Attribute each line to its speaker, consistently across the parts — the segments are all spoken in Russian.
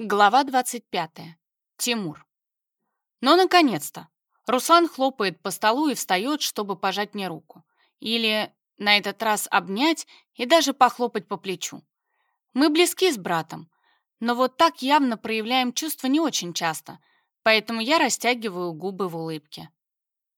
Speaker 1: Глава 25. Тимур. Ну, наконец-то. Руслан хлопает по столу и встает, чтобы пожать мне руку. Или на этот раз обнять и даже похлопать по плечу. Мы близки с братом, но вот так явно проявляем чувства не очень часто, поэтому я растягиваю губы в улыбке.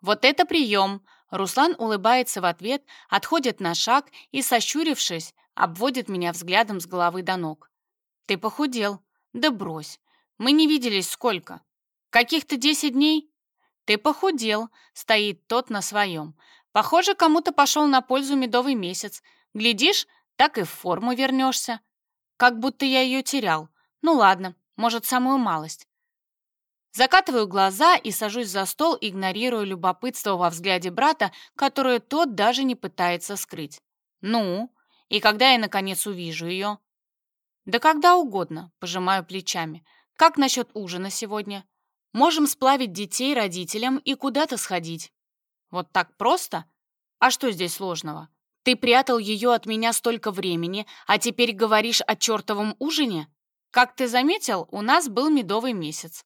Speaker 1: Вот это прием! Руслан улыбается в ответ, отходит на шаг и, сощурившись, обводит меня взглядом с головы до ног. «Ты похудел», да брось. Мы не виделись сколько? Каких-то десять дней? Ты похудел, стоит тот на своем. Похоже, кому-то пошел на пользу медовый месяц. Глядишь, так и в форму вернешься. Как будто я ее терял. Ну ладно, может, самую малость. Закатываю глаза и сажусь за стол, игнорируя любопытство во взгляде брата, которое тот даже не пытается скрыть. Ну, и когда я, наконец, увижу ее? «Да когда угодно», — пожимаю плечами. «Как насчет ужина сегодня? Можем сплавить детей родителям и куда-то сходить». «Вот так просто? А что здесь сложного? Ты прятал ее от меня столько времени, а теперь говоришь о чертовом ужине? Как ты заметил, у нас был медовый месяц».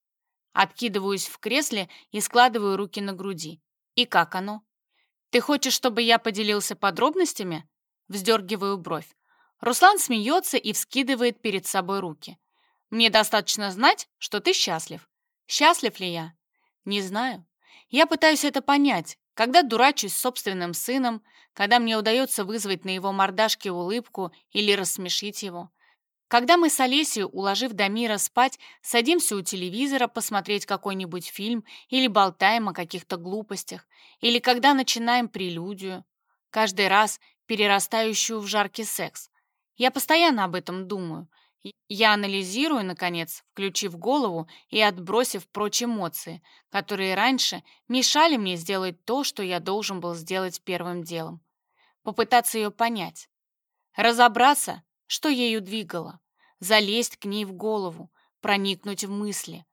Speaker 1: Откидываюсь в кресле и складываю руки на груди. «И как оно?» «Ты хочешь, чтобы я поделился подробностями?» Вздергиваю бровь. Руслан смеется и вскидывает перед собой руки. «Мне достаточно знать, что ты счастлив. Счастлив ли я? Не знаю. Я пытаюсь это понять, когда дурачусь с собственным сыном, когда мне удается вызвать на его мордашке улыбку или рассмешить его. Когда мы с Олесей, уложив Дамира спать, садимся у телевизора посмотреть какой-нибудь фильм или болтаем о каких-то глупостях, или когда начинаем прелюдию, каждый раз перерастающую в жаркий секс, я постоянно об этом думаю. Я анализирую, наконец, включив голову и отбросив прочь эмоции, которые раньше мешали мне сделать то, что я должен был сделать первым делом. Попытаться ее понять. Разобраться, что ею двигало. Залезть к ней в голову, проникнуть в мысли.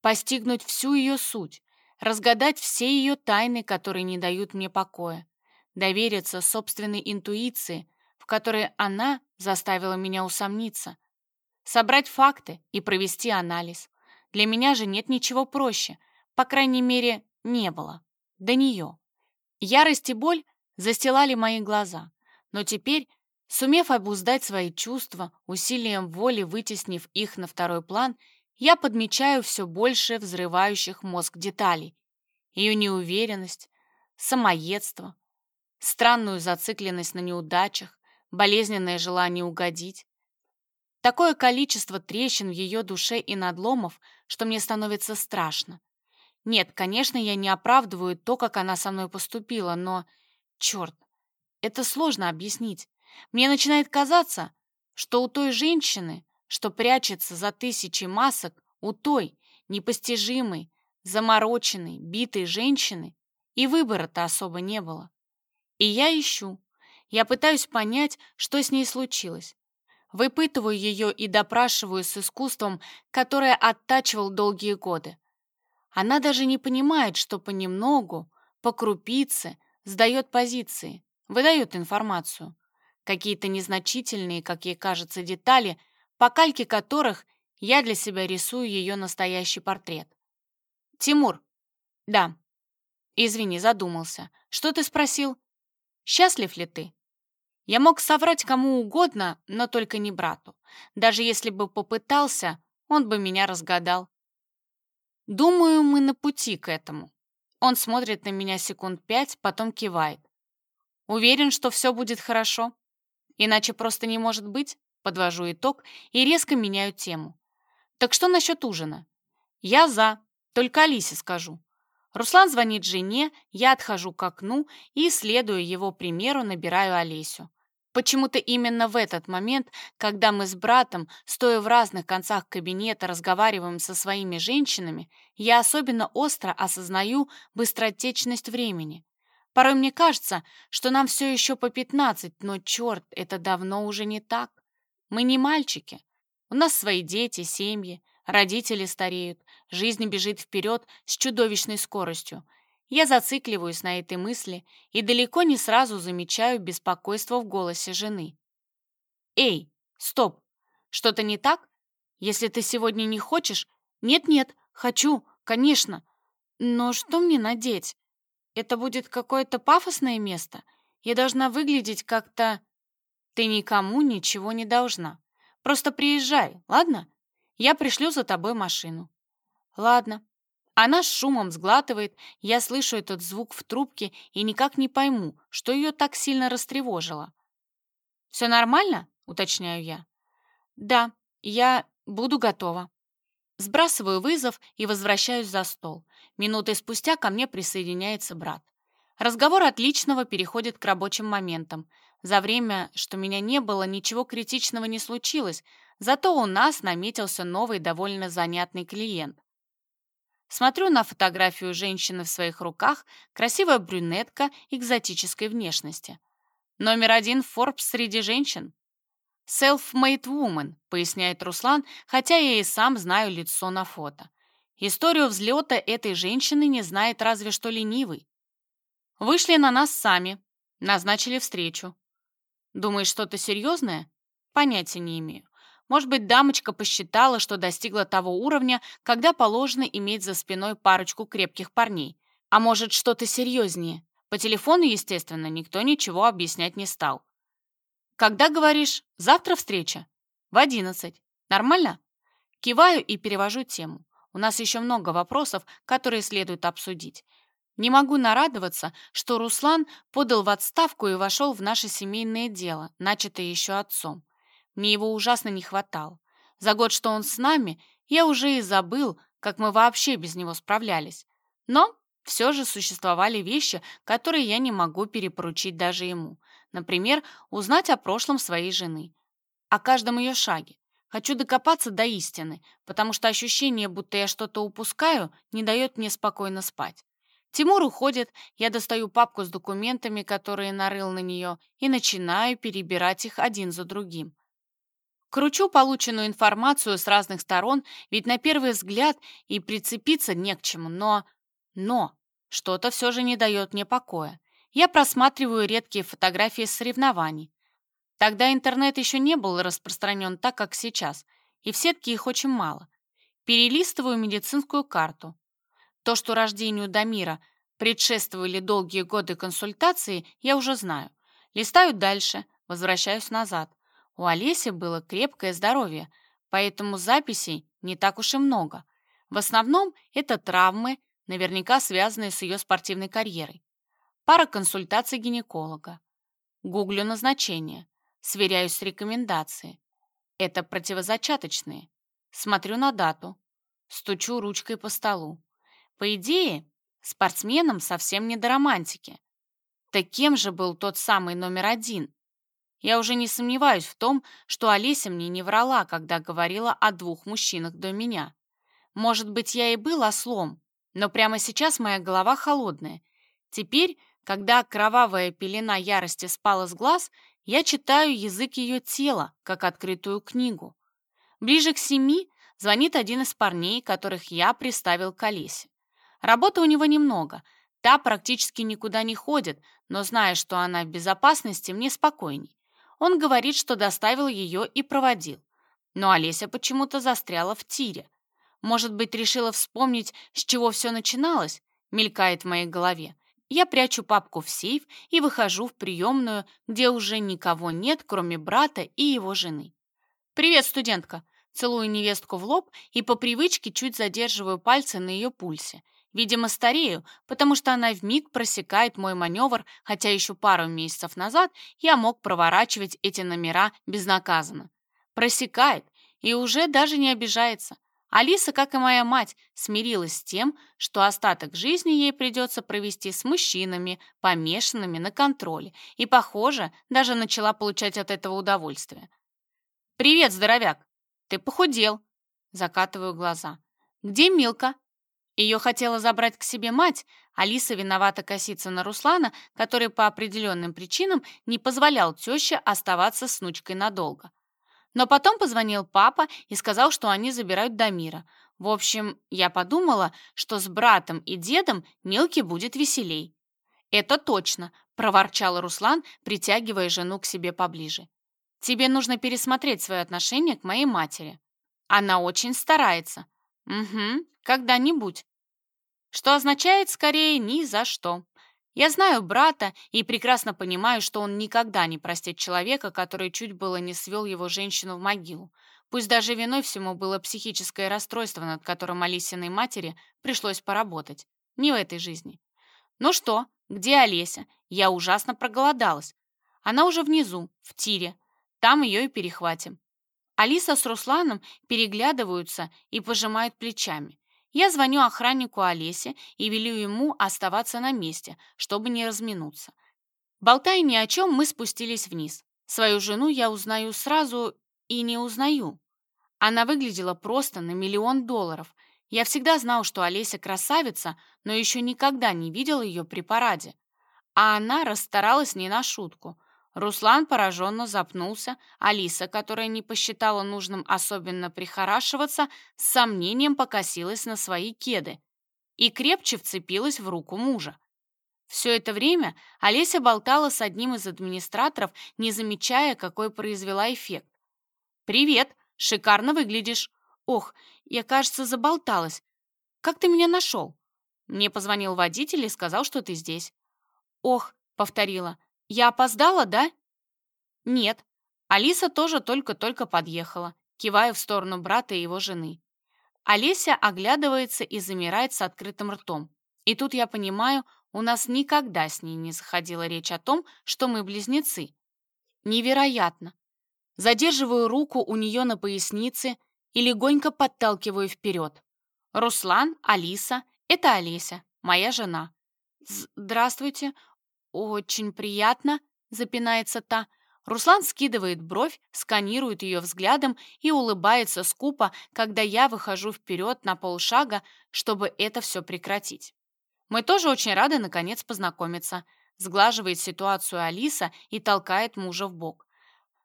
Speaker 1: Постигнуть всю ее суть, разгадать все ее тайны, которые не дают мне покоя. Довериться собственной интуиции, которой она заставила меня усомниться. Собрать факты и провести анализ. Для меня же нет ничего проще. По крайней мере, не было. До нее. Ярость и боль застилали мои глаза. Но теперь, сумев обуздать свои чувства, усилием воли вытеснив их на второй план, я подмечаю все больше взрывающих мозг деталей. Ее неуверенность, самоедство, странную зацикленность на неудачах, болезненное желание угодить. Такое количество трещин в ее душе и надломов, что мне становится страшно. Нет, конечно, я не оправдываю то, как она со мной поступила, но... Черт, это сложно объяснить. Мне начинает казаться, что у той женщины, что прячется за тысячи масок, у той непостижимой, замороченной, битой женщины и выбора-то особо не было. И я ищу, я пытаюсь понять, что с ней случилось. Выпытываю ее и допрашиваю с искусством, которое оттачивал долгие годы. Она даже не понимает, что понемногу, по крупице, сдает позиции, выдает информацию. Какие-то незначительные, как ей кажется, детали, по кальке которых я для себя рисую ее настоящий портрет. «Тимур». «Да». «Извини, задумался. Что ты спросил? Счастлив ли ты?» Я мог соврать кому угодно, но только не брату. Даже если бы попытался, он бы меня разгадал. Думаю, мы на пути к этому. Он смотрит на меня секунд пять, потом кивает. Уверен, что все будет хорошо. Иначе просто не может быть. Подвожу итог и резко меняю тему. Так что насчет ужина? Я за, только Алисе скажу. Руслан звонит жене, я отхожу к окну и, следуя его примеру, набираю Олесю. Почему-то именно в этот момент, когда мы с братом, стоя в разных концах кабинета, разговариваем со своими женщинами, я особенно остро осознаю быстротечность времени. Порой мне кажется, что нам все еще по 15, но черт, это давно уже не так. Мы не мальчики. У нас свои дети, семьи, родители стареют, жизнь бежит вперед с чудовищной скоростью. Я зацикливаюсь на этой мысли и далеко не сразу замечаю беспокойство в голосе жены. «Эй, стоп! Что-то не так? Если ты сегодня не хочешь... Нет-нет, хочу, конечно. Но что мне надеть? Это будет какое-то пафосное место? Я должна выглядеть как-то... Ты никому ничего не должна. Просто приезжай, ладно? Я пришлю за тобой машину. Ладно. Она с шумом сглатывает, я слышу этот звук в трубке и никак не пойму, что ее так сильно растревожило. «Все нормально?» — уточняю я. «Да, я буду готова». Сбрасываю вызов и возвращаюсь за стол. Минуты спустя ко мне присоединяется брат. Разговор отличного переходит к рабочим моментам. За время, что меня не было, ничего критичного не случилось, зато у нас наметился новый довольно занятный клиент. Смотрю на фотографию женщины в своих руках, красивая брюнетка экзотической внешности. Номер один Forbes среди женщин. «Self-made woman», — поясняет Руслан, хотя я и сам знаю лицо на фото. Историю взлета этой женщины не знает разве что ленивый. Вышли на нас сами, назначили встречу. Думаешь, что-то серьезное? Понятия не имею. Может быть, дамочка посчитала, что достигла того уровня, когда положено иметь за спиной парочку крепких парней. А может, что-то серьезнее. По телефону, естественно, никто ничего объяснять не стал. «Когда, говоришь, завтра встреча?» «В одиннадцать. Нормально?» Киваю и перевожу тему. У нас еще много вопросов, которые следует обсудить. Не могу нарадоваться, что Руслан подал в отставку и вошел в наше семейное дело, начатое еще отцом. Мне его ужасно не хватало. За год, что он с нами, я уже и забыл, как мы вообще без него справлялись. Но все же существовали вещи, которые я не могу перепоручить даже ему. Например, узнать о прошлом своей жены, о каждом ее шаге. Хочу докопаться до истины, потому что ощущение, будто я что-то упускаю, не дает мне спокойно спать. Тимур уходит, я достаю папку с документами, которые нарыл на нее, и начинаю перебирать их один за другим. Кручу полученную информацию с разных сторон, ведь на первый взгляд и прицепиться не к чему, но... Но! Что-то все же не дает мне покоя. Я просматриваю редкие фотографии соревнований. Тогда интернет еще не был распространен так, как сейчас, и в сетке их очень мало. Перелистываю медицинскую карту. То, что рождению Дамира предшествовали долгие годы консультации, я уже знаю. Листаю дальше, возвращаюсь назад. У Олеси было крепкое здоровье, поэтому записей не так уж и много. В основном это травмы, наверняка связанные с ее спортивной карьерой. Пара консультаций гинеколога. Гуглю назначение. Сверяюсь с рекомендацией. Это противозачаточные. Смотрю на дату. Стучу ручкой по столу. По идее, спортсменам совсем не до романтики. Так кем же был тот самый номер один? Я уже не сомневаюсь в том, что Олеся мне не врала, когда говорила о двух мужчинах до меня. Может быть, я и был ослом, но прямо сейчас моя голова холодная. Теперь, когда кровавая пелена ярости спала с глаз, я читаю язык ее тела, как открытую книгу. Ближе к семи звонит один из парней, которых я приставил к Олесе. Работы у него немного. Та практически никуда не ходит, но зная, что она в безопасности, мне спокойней. Он говорит, что доставил ее и проводил. Но Олеся почему-то застряла в тире. Может быть, решила вспомнить, с чего все начиналось? Мелькает в моей голове. Я прячу папку в сейф и выхожу в приемную, где уже никого нет, кроме брата и его жены. «Привет, студентка!» Целую невестку в лоб и по привычке чуть задерживаю пальцы на ее пульсе. Видимо, старею, потому что она вмиг просекает мой маневр, хотя еще пару месяцев назад я мог проворачивать эти номера безнаказанно. Просекает и уже даже не обижается. Алиса, как и моя мать, смирилась с тем, что остаток жизни ей придется провести с мужчинами, помешанными на контроле, и, похоже, даже начала получать от этого удовольствие. «Привет, здоровяк! Ты похудел!» Закатываю глаза. «Где Милка?» Ее хотела забрать к себе мать, Алиса виновата коситься на Руслана, который по определенным причинам не позволял теще оставаться с внучкой надолго. Но потом позвонил папа и сказал, что они забирают Дамира. В общем, я подумала, что с братом и дедом Милке будет веселей. «Это точно», — проворчал Руслан, притягивая жену к себе поближе. «Тебе нужно пересмотреть свое отношение к моей матери». Она очень старается. Угу, когда-нибудь. Что означает скорее ни за что. Я знаю брата и прекрасно понимаю, что он никогда не простит человека, который чуть было не свел его женщину в могилу. Пусть даже виной всему было психическое расстройство, над которым Алисиной матери пришлось поработать. Не в этой жизни. Ну что, где Олеся? Я ужасно проголодалась. Она уже внизу, в тире. Там ее и перехватим. Алиса с Русланом переглядываются и пожимают плечами. Я звоню охраннику Олесе и велю ему оставаться на месте, чтобы не разминуться. Болтая ни о чем, мы спустились вниз. Свою жену я узнаю сразу и не узнаю. Она выглядела просто на миллион долларов. Я всегда знал, что Олеся красавица, но еще никогда не видел ее при параде. А она расстаралась не на шутку. Руслан пораженно запнулся, Алиса, которая не посчитала нужным особенно прихорашиваться, с сомнением покосилась на свои кеды и крепче вцепилась в руку мужа. Все это время Олеся болтала с одним из администраторов, не замечая, какой произвела эффект. «Привет! Шикарно выглядишь! Ох, я, кажется, заболталась. Как ты меня нашел?» Мне позвонил водитель и сказал, что ты здесь. «Ох», — повторила, — «я опоздала, да?» «Нет». Алиса тоже только-только подъехала, кивая в сторону брата и его жены. Олеся оглядывается и замирает с открытым ртом. И тут я понимаю, у нас никогда с ней не заходила речь о том, что мы близнецы. Невероятно. Задерживаю руку у нее на пояснице и легонько подталкиваю вперед. Руслан, Алиса, это Олеся, моя жена. «Здравствуйте, очень приятно», — запинается та. Руслан скидывает бровь, сканирует ее взглядом и улыбается скупо, когда я выхожу вперед на полшага, чтобы это все прекратить. Мы тоже очень рады наконец познакомиться. Сглаживает ситуацию Алиса и толкает мужа в бок.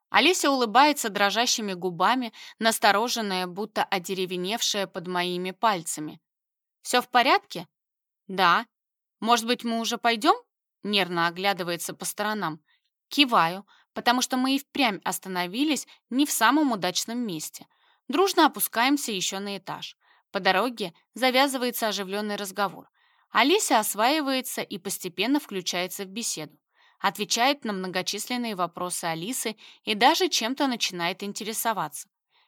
Speaker 1: Олеся улыбается дрожащими губами, настороженная, будто одеревеневшая под моими пальцами. «Все в порядке?» «Да». «Может быть, мы уже пойдем?» Нервно оглядывается по сторонам. Киваю, потому что мы и впрямь остановились не в самом удачном месте. Дружно опускаемся еще на этаж. По дороге завязывается оживленный разговор. Олеся осваивается и постепенно включается в беседу отвечает на многочисленные вопросы Алисы и даже чем-то начинает интересоваться.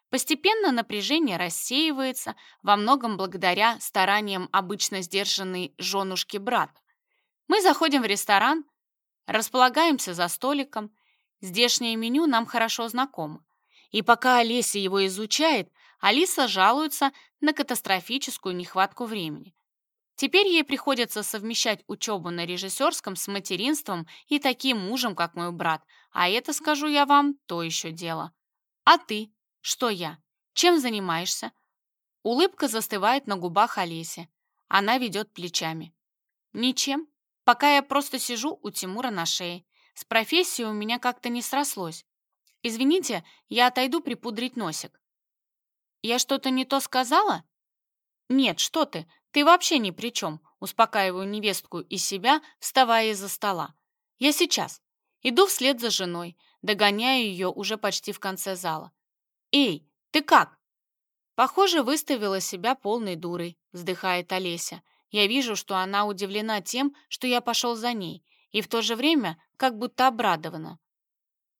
Speaker 1: Постепенно напряжение рассеивается, во многом благодаря стараниям обычно сдержанной женушки брата. Мы заходим в ресторан, располагаемся за столиком. Здешнее меню нам хорошо знакомо. И пока Олеся его изучает, Алиса жалуется на катастрофическую нехватку времени. Теперь ей приходится совмещать учебу на режиссерском с материнством и таким мужем, как мой брат, а это, скажу я вам, то еще дело. А ты? Что я? Чем занимаешься? Улыбка застывает на губах Олеси. Она ведет плечами. Ничем. Пока я просто сижу у Тимура на шее. С профессией у меня как-то не срослось. Извините, я отойду припудрить носик. Я что-то не то сказала? Нет, что ты, «Ты вообще ни при чем», — успокаиваю невестку и себя, вставая из-за стола. «Я сейчас. Иду вслед за женой, догоняю ее уже почти в конце зала. «Эй, ты как?» «Похоже, выставила себя полной дурой», — вздыхает Олеся. Я вижу, что она удивлена тем, что я пошел за ней, и в то же время как будто обрадована.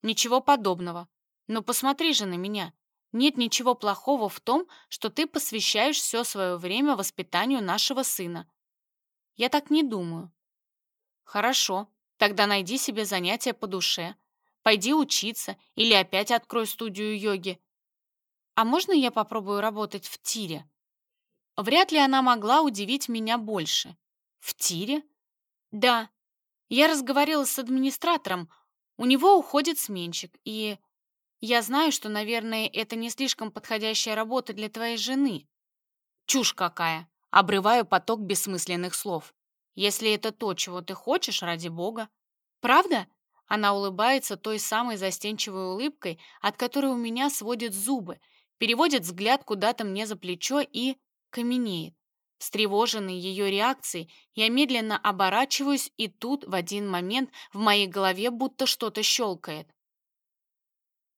Speaker 1: «Ничего подобного. Но посмотри же на меня. Нет ничего плохого в том, что ты посвящаешь все свое время воспитанию нашего сына. Я так не думаю. Хорошо, тогда найди себе занятие по душе. Пойди учиться или опять открой студию йоги. А можно я попробую работать в тире? Вряд ли она могла удивить меня больше. В тире? Да. Я разговаривала с администратором. У него уходит сменщик, и я знаю, что, наверное, это не слишком подходящая работа для твоей жены. Чушь какая. Обрываю поток бессмысленных слов. Если это то, чего ты хочешь, ради бога. Правда? Она улыбается той самой застенчивой улыбкой, от которой у меня сводят зубы, переводит взгляд куда-то мне за плечо и каменеет. Встревоженный ее реакцией, я медленно оборачиваюсь, и тут в один момент в моей голове будто что-то щелкает.